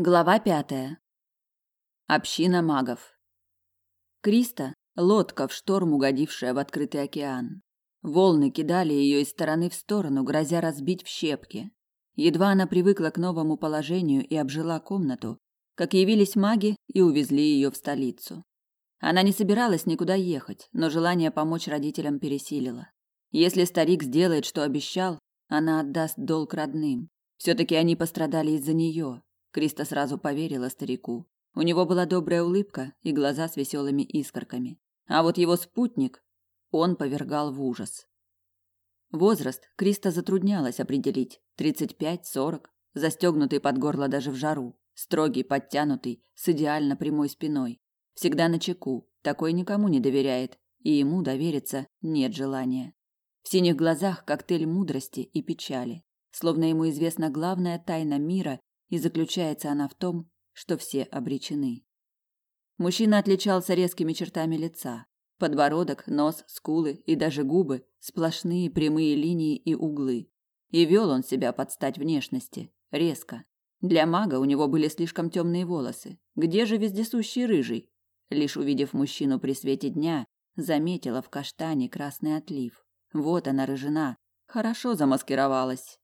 Глава пятая. Община магов. Криста – лодка в шторм, угодившая в открытый океан. Волны кидали ее из стороны в сторону, грозя разбить в щепки. Едва она привыкла к новому положению и обжила комнату, как явились маги и увезли ее в столицу. Она не собиралась никуда ехать, но желание помочь родителям пересилило. Если старик сделает, что обещал, она отдаст долг родным. Все-таки они пострадали из-за нее, Криста сразу поверила старику. У него была добрая улыбка и глаза с веселыми искорками. А вот его спутник, он повергал в ужас. Возраст Криста затруднялось определить. 35-40, застегнутый под горло даже в жару, строгий, подтянутый, с идеально прямой спиной. Всегда на чеку, такой никому не доверяет, и ему довериться нет желания. В синих глазах коктейль мудрости и печали, словно ему известна главная тайна мира и заключается она в том, что все обречены. Мужчина отличался резкими чертами лица. Подбородок, нос, скулы и даже губы – сплошные прямые линии и углы. И вел он себя под стать внешности, резко. Для мага у него были слишком темные волосы. Где же вездесущий рыжий? Лишь увидев мужчину при свете дня, заметила в каштане красный отлив. Вот она рыжина, хорошо замаскировалась.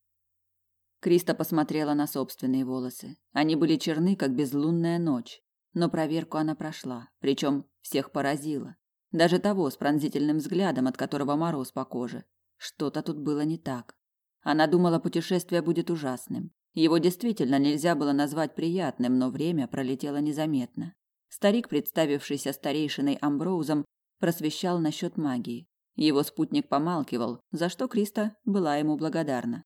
Криста посмотрела на собственные волосы. Они были черны, как безлунная ночь. Но проверку она прошла, причем всех поразила. Даже того с пронзительным взглядом, от которого мороз по коже. Что-то тут было не так. Она думала, путешествие будет ужасным. Его действительно нельзя было назвать приятным, но время пролетело незаметно. Старик, представившийся старейшиной Амброузом, просвещал насчет магии. Его спутник помалкивал, за что Криста была ему благодарна.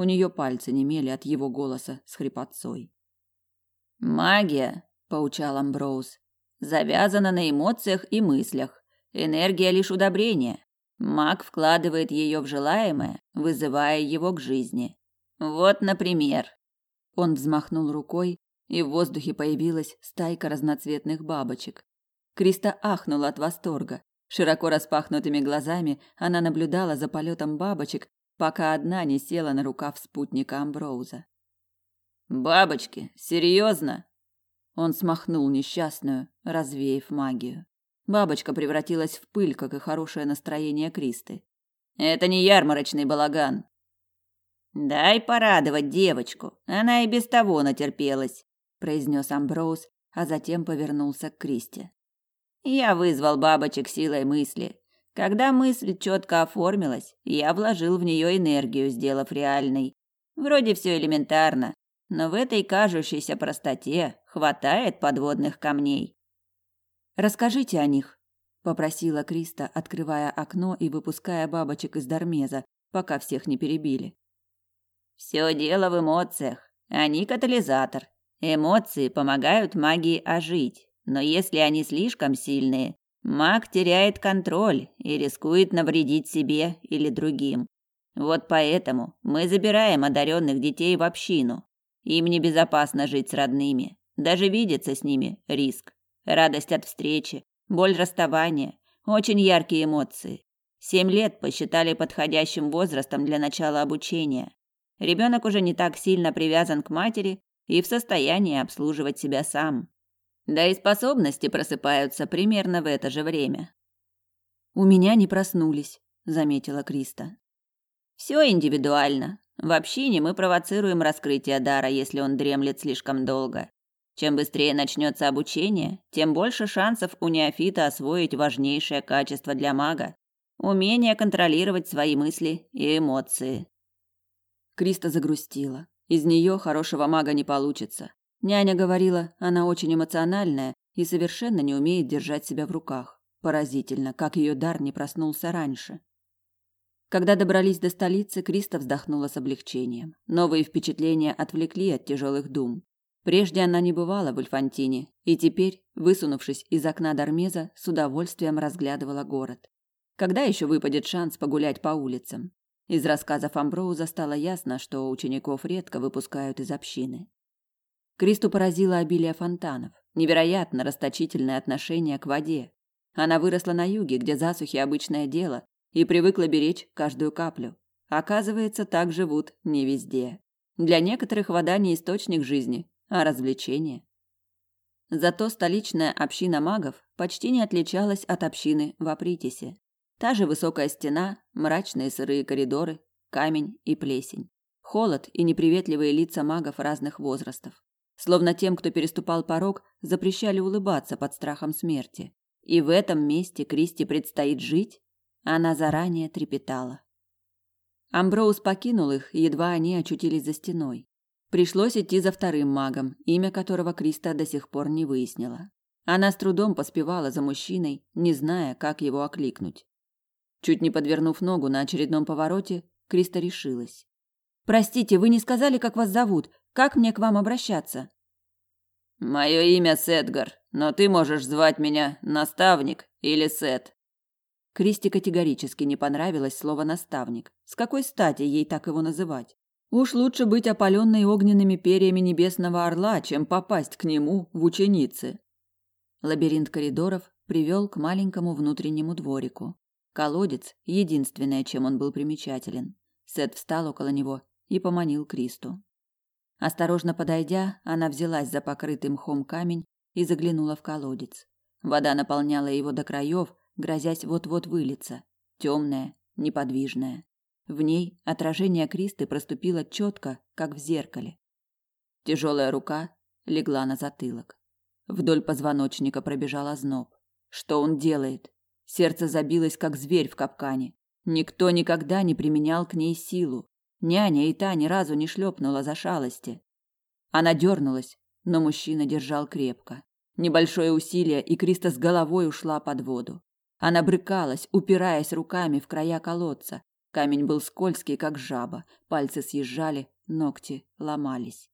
У нее пальцы немели от его голоса с хрипотцой. «Магия», – поучал Амброуз, – «завязана на эмоциях и мыслях. Энергия лишь удобрение. Маг вкладывает ее в желаемое, вызывая его к жизни. Вот, например». Он взмахнул рукой, и в воздухе появилась стайка разноцветных бабочек. Криста ахнула от восторга. Широко распахнутыми глазами она наблюдала за полетом бабочек пока одна не села на рукав спутника Амброуза. «Бабочки, серьезно?» Он смахнул несчастную, развеяв магию. Бабочка превратилась в пыль, как и хорошее настроение Кристы. «Это не ярмарочный балаган». «Дай порадовать девочку, она и без того натерпелась», произнес Амброуз, а затем повернулся к Кристе. «Я вызвал бабочек силой мысли. Когда мысль четко оформилась, я вложил в нее энергию, сделав реальной. Вроде все элементарно, но в этой кажущейся простоте хватает подводных камней. Расскажите о них, попросила Криста, открывая окно и выпуская бабочек из дармеза, пока всех не перебили. Все дело в эмоциях. Они катализатор. Эмоции помогают магии ожить, но если они слишком сильные, Маг теряет контроль и рискует навредить себе или другим. Вот поэтому мы забираем одаренных детей в общину. Им небезопасно жить с родными. Даже видеться с ними – риск. Радость от встречи, боль расставания – очень яркие эмоции. Семь лет посчитали подходящим возрастом для начала обучения. Ребенок уже не так сильно привязан к матери и в состоянии обслуживать себя сам. Да и способности просыпаются примерно в это же время. У меня не проснулись, заметила Криста. Все индивидуально. В общине мы провоцируем раскрытие дара, если он дремлет слишком долго. Чем быстрее начнется обучение, тем больше шансов у неофита освоить важнейшее качество для мага умение контролировать свои мысли и эмоции. Криста загрустила. Из нее хорошего мага не получится. Няня говорила, она очень эмоциональная и совершенно не умеет держать себя в руках. Поразительно, как ее дар не проснулся раньше. Когда добрались до столицы, Криста вздохнула с облегчением. Новые впечатления отвлекли от тяжелых дум. Прежде она не бывала в Эльфантине, и теперь, высунувшись из окна Дармеза, с удовольствием разглядывала город. Когда еще выпадет шанс погулять по улицам? Из рассказов Амброуза стало ясно, что учеников редко выпускают из общины. Кристу поразило обилие фонтанов, невероятно расточительное отношение к воде. Она выросла на юге, где засухи обычное дело, и привыкла беречь каждую каплю. Оказывается, так живут не везде. Для некоторых вода не источник жизни, А развлечения? Зато столичная община магов почти не отличалась от общины в Апритисе. Та же высокая стена, мрачные сырые коридоры, камень и плесень. Холод и неприветливые лица магов разных возрастов. Словно тем, кто переступал порог, запрещали улыбаться под страхом смерти. И в этом месте Кристи предстоит жить? Она заранее трепетала. Амброуз покинул их, едва они очутились за стеной. Пришлось идти за вторым магом, имя которого Криста до сих пор не выяснила. Она с трудом поспевала за мужчиной, не зная, как его окликнуть. Чуть не подвернув ногу на очередном повороте, Криста решилась. «Простите, вы не сказали, как вас зовут? Как мне к вам обращаться?» «Мое имя Сетгар, но ты можешь звать меня наставник или Сет». Кристи категорически не понравилось слово «наставник». С какой стати ей так его называть? Уж лучше быть опаленной огненными перьями небесного орла, чем попасть к нему в ученицы. Лабиринт коридоров привел к маленькому внутреннему дворику. Колодец – единственное, чем он был примечателен. Сет встал около него и поманил Кристу. Осторожно подойдя, она взялась за покрытый мхом камень и заглянула в колодец. Вода наполняла его до краев, грозясь вот-вот вылиться, темная, неподвижная. В ней отражение Кристы проступило четко, как в зеркале. Тяжелая рука легла на затылок. Вдоль позвоночника пробежал озноб. Что он делает? Сердце забилось, как зверь в капкане. Никто никогда не применял к ней силу. Няня и та ни разу не шлепнула за шалости. Она дернулась, но мужчина держал крепко. Небольшое усилие, и Криста с головой ушла под воду. Она брыкалась, упираясь руками в края колодца, Камень был скользкий, как жаба, пальцы съезжали, ногти ломались.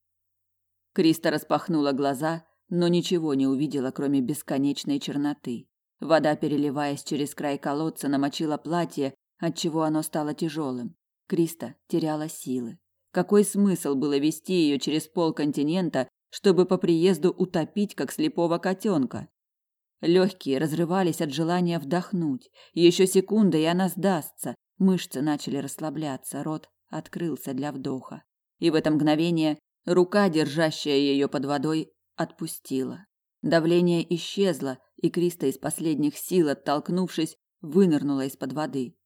Криста распахнула глаза, но ничего не увидела, кроме бесконечной черноты. Вода, переливаясь через край колодца, намочила платье, отчего оно стало тяжелым. Криста теряла силы. Какой смысл было вести ее через полконтинента, чтобы по приезду утопить, как слепого котенка? Легкие разрывались от желания вдохнуть. Еще секунда, и она сдастся, Мышцы начали расслабляться, рот открылся для вдоха. И в это мгновение рука, держащая ее под водой, отпустила. Давление исчезло, и Криста из последних сил, оттолкнувшись, вынырнула из-под воды.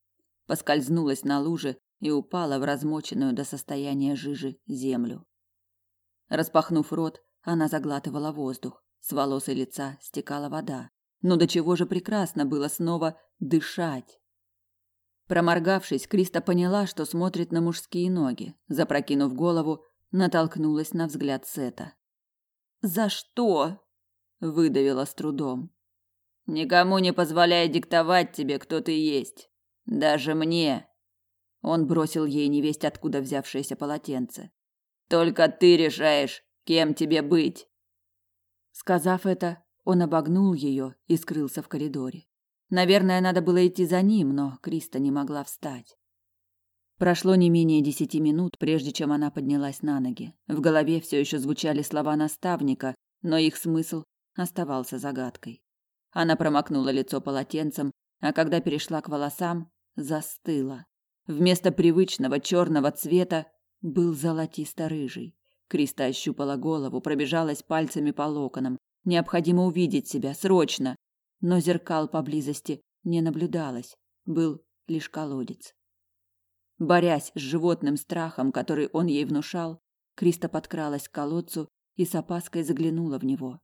Поскользнулась на луже и упала в размоченную до состояния жижи землю. Распахнув рот, она заглатывала воздух. С волос и лица стекала вода. Но до чего же прекрасно было снова дышать. Проморгавшись, Криста поняла, что смотрит на мужские ноги. Запрокинув голову, натолкнулась на взгляд Сета. «За что?» – выдавила с трудом. «Никому не позволяй диктовать тебе, кто ты есть. Даже мне!» Он бросил ей невесть откуда взявшееся полотенце. «Только ты решаешь, кем тебе быть!» Сказав это, он обогнул ее и скрылся в коридоре. Наверное, надо было идти за ним, но Криста не могла встать. Прошло не менее десяти минут, прежде чем она поднялась на ноги. В голове все еще звучали слова наставника, но их смысл оставался загадкой. Она промокнула лицо полотенцем, а когда перешла к волосам, застыла. Вместо привычного черного цвета был золотисто-рыжий. Криста ощупала голову, пробежалась пальцами по локонам. Необходимо увидеть себя, срочно но зеркал поблизости не наблюдалось, был лишь колодец. Борясь с животным страхом, который он ей внушал, Криста подкралась к колодцу и с опаской заглянула в него.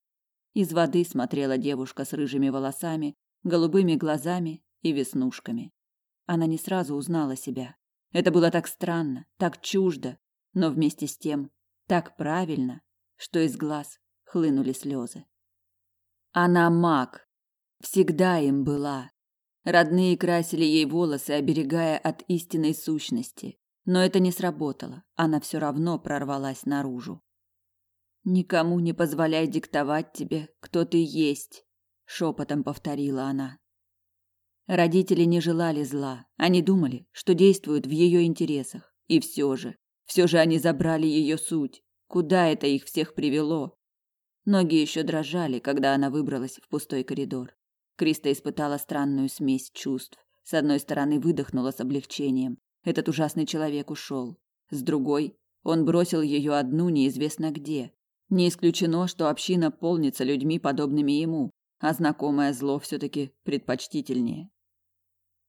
Из воды смотрела девушка с рыжими волосами, голубыми глазами и веснушками. Она не сразу узнала себя. Это было так странно, так чуждо, но вместе с тем так правильно, что из глаз хлынули слезы. Она маг, Всегда им была. Родные красили ей волосы, оберегая от истинной сущности. Но это не сработало. Она все равно прорвалась наружу. Никому не позволяй диктовать тебе, кто ты есть, шепотом повторила она. Родители не желали зла. Они думали, что действуют в ее интересах. И все же, все же они забрали ее суть. Куда это их всех привело? Ноги еще дрожали, когда она выбралась в пустой коридор. Криста испытала странную смесь чувств. С одной стороны, выдохнула с облегчением. Этот ужасный человек ушел. С другой, он бросил ее одну неизвестно где. Не исключено, что община полнится людьми, подобными ему, а знакомое зло все таки предпочтительнее.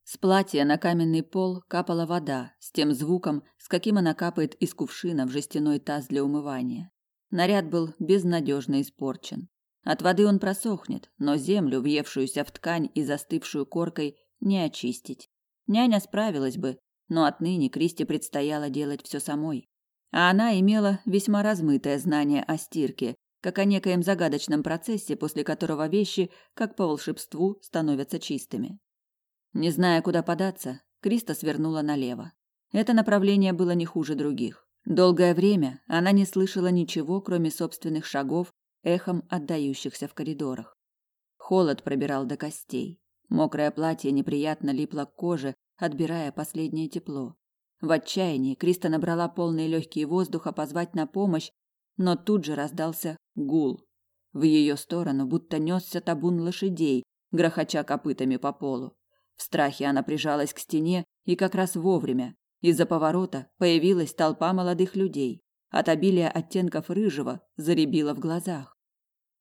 С платья на каменный пол капала вода с тем звуком, с каким она капает из кувшина в жестяной таз для умывания. Наряд был безнадежно испорчен. От воды он просохнет, но землю, въевшуюся в ткань и застывшую коркой, не очистить. Няня справилась бы, но отныне Кристи предстояло делать все самой. А она имела весьма размытое знание о стирке, как о некоем загадочном процессе, после которого вещи, как по волшебству, становятся чистыми. Не зная, куда податься, Криста свернула налево. Это направление было не хуже других. Долгое время она не слышала ничего, кроме собственных шагов, эхом отдающихся в коридорах. Холод пробирал до костей. Мокрое платье неприятно липло к коже, отбирая последнее тепло. В отчаянии Криста набрала полные легкие воздуха позвать на помощь, но тут же раздался гул. В ее сторону будто несся табун лошадей, грохоча копытами по полу. В страхе она прижалась к стене, и как раз вовремя. Из-за поворота появилась толпа молодых людей. От обилия оттенков рыжего заребило в глазах.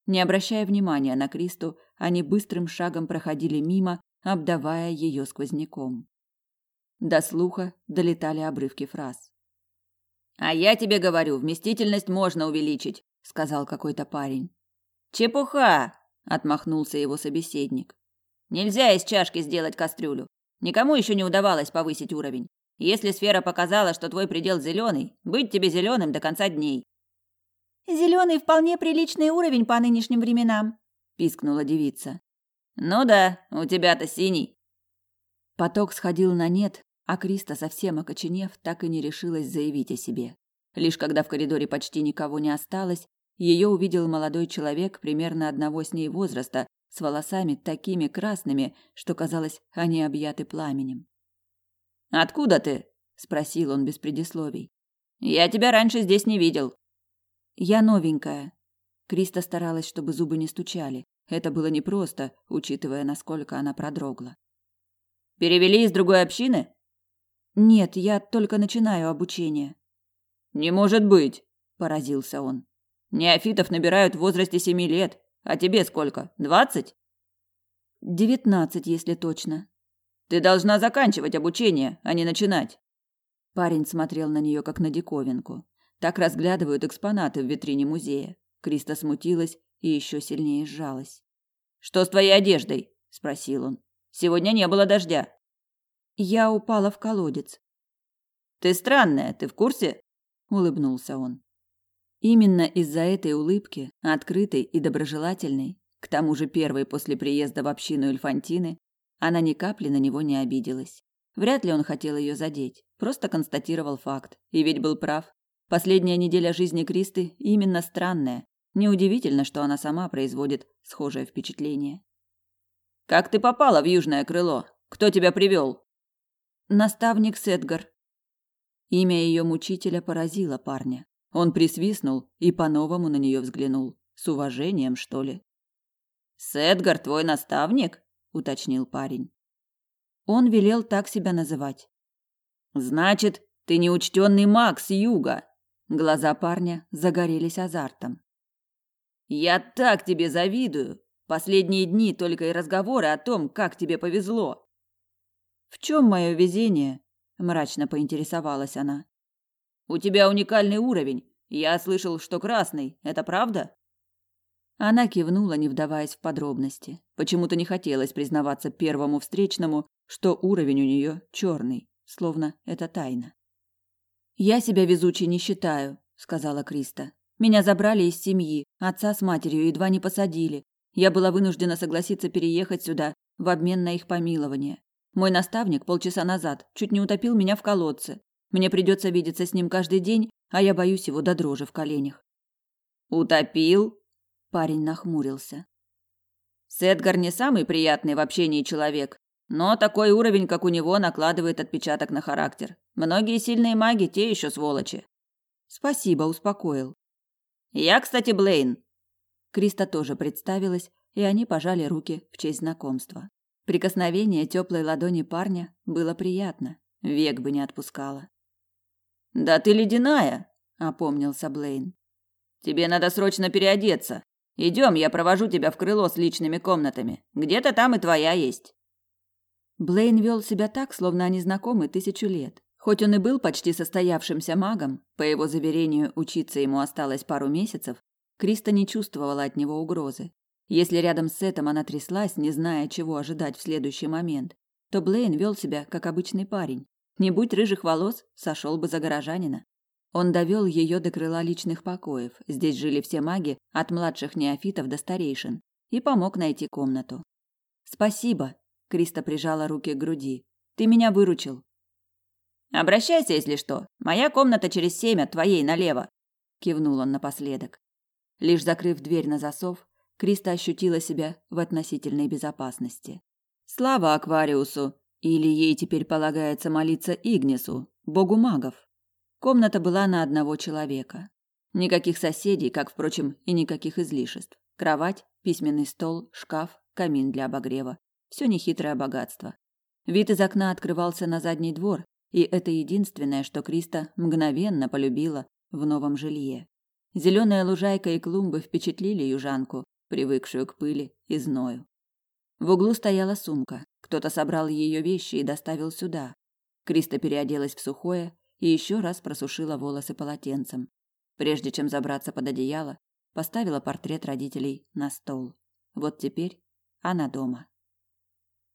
Не обращая внимания на Кристу, они быстрым шагом проходили мимо, обдавая ее сквозняком. До слуха долетали обрывки фраз. «А я тебе говорю, вместительность можно увеличить», — сказал какой-то парень. «Чепуха!» — отмахнулся его собеседник. Нельзя из чашки сделать кастрюлю. Никому еще не удавалось повысить уровень. Если сфера показала, что твой предел зеленый, быть тебе зеленым до конца дней. Зеленый вполне приличный уровень по нынешним временам, пискнула девица. Ну да, у тебя-то синий. Поток сходил на нет, а Криста, совсем окоченев, так и не решилась заявить о себе. Лишь когда в коридоре почти никого не осталось, ее увидел молодой человек примерно одного с ней возраста, с волосами такими красными, что казалось, они объяты пламенем. Откуда ты? спросил он без предисловий. Я тебя раньше здесь не видел. Я новенькая. Криста старалась, чтобы зубы не стучали. Это было непросто, учитывая, насколько она продрогла. Перевели из другой общины? Нет, я только начинаю обучение. Не может быть, поразился он. Неофитов набирают в возрасте семи лет. А тебе сколько? Двадцать? Девятнадцать, если точно. Ты должна заканчивать обучение, а не начинать. Парень смотрел на нее как на диковинку. Так разглядывают экспонаты в витрине музея. Криста смутилась и еще сильнее сжалась. Что с твоей одеждой? спросил он. Сегодня не было дождя. Я упала в колодец. Ты странная, ты в курсе? улыбнулся он. Именно из-за этой улыбки, открытой и доброжелательной, к тому же первой после приезда в общину Эльфантины, она ни капли на него не обиделась. Вряд ли он хотел ее задеть, просто констатировал факт. И ведь был прав. Последняя неделя жизни Кристы именно странная. Неудивительно, что она сама производит схожее впечатление. «Как ты попала в южное крыло? Кто тебя привел?» «Наставник Сетгар». Имя ее мучителя поразило парня. Он присвистнул и по-новому на нее взглянул. С уважением, что ли? «Сэдгар твой наставник?» – уточнил парень. Он велел так себя называть. «Значит, ты неучтенный маг с юга!» Глаза парня загорелись азартом. «Я так тебе завидую! Последние дни только и разговоры о том, как тебе повезло!» «В чем мое везение?» – мрачно поинтересовалась она. У тебя уникальный уровень. Я слышал, что красный. Это правда? Она кивнула, не вдаваясь в подробности. Почему-то не хотелось признаваться первому встречному, что уровень у нее черный, словно это тайна. Я себя везучей не считаю, сказала Криста. Меня забрали из семьи, отца с матерью едва не посадили. Я была вынуждена согласиться переехать сюда в обмен на их помилование. Мой наставник полчаса назад чуть не утопил меня в колодце. Мне придется видеться с ним каждый день, а я боюсь его до дрожи в коленях. Утопил? Парень нахмурился. Сетгар не самый приятный в общении человек, но такой уровень, как у него, накладывает отпечаток на характер. Многие сильные маги те еще сволочи. Спасибо, успокоил. Я, кстати, Блейн. Криста тоже представилась, и они пожали руки в честь знакомства. Прикосновение теплой ладони парня было приятно, век бы не отпускало. Да ты ледяная, опомнился Блейн. Тебе надо срочно переодеться. Идем, я провожу тебя в крыло с личными комнатами. Где-то там и твоя есть. Блейн вел себя так, словно они знакомы тысячу лет. Хоть он и был почти состоявшимся магом, по его заверению, учиться ему осталось пару месяцев, Криста не чувствовала от него угрозы. Если рядом с Сетом она тряслась, не зная, чего ожидать в следующий момент, то Блейн вел себя как обычный парень. Не будь рыжих волос, сошел бы за горожанина. Он довел ее до крыла личных покоев. Здесь жили все маги, от младших неофитов до старейшин, и помог найти комнату. Спасибо, Криста прижала руки к груди. Ты меня выручил. Обращайся, если что. Моя комната через семь от твоей налево, кивнул он напоследок. Лишь закрыв дверь на засов, Криста ощутила себя в относительной безопасности. Слава Аквариусу, или ей теперь полагается молиться Игнису, богу магов. Комната была на одного человека. Никаких соседей, как, впрочем, и никаких излишеств. Кровать, письменный стол, шкаф, камин для обогрева. Все нехитрое богатство. Вид из окна открывался на задний двор, и это единственное, что Криста мгновенно полюбила в новом жилье. Зеленая лужайка и клумбы впечатлили южанку, привыкшую к пыли и зною. В углу стояла сумка. Кто-то собрал ее вещи и доставил сюда. Криста переоделась в сухое и еще раз просушила волосы полотенцем. Прежде чем забраться под одеяло, поставила портрет родителей на стол. Вот теперь она дома.